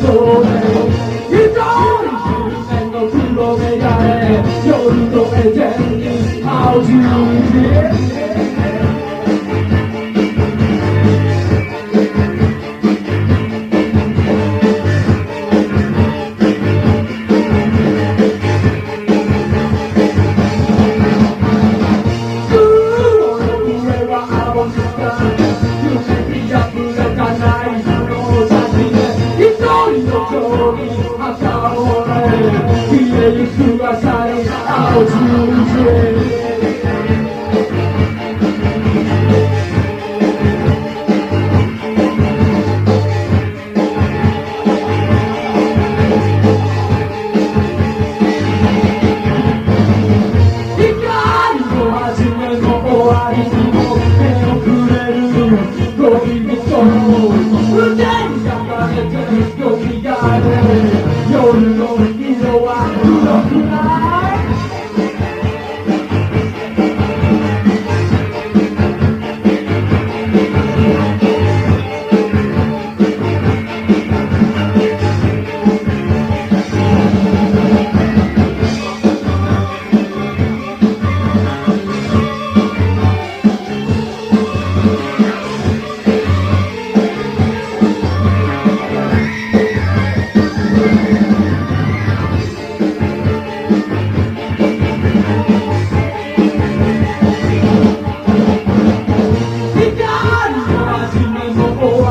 そうで一人終戦の黒目がね夜のエジェン How do you feel? Και εγώ και η Ματάω, Ανέλη, και οι Έλληνε του yo, yo, yo, yo, yo,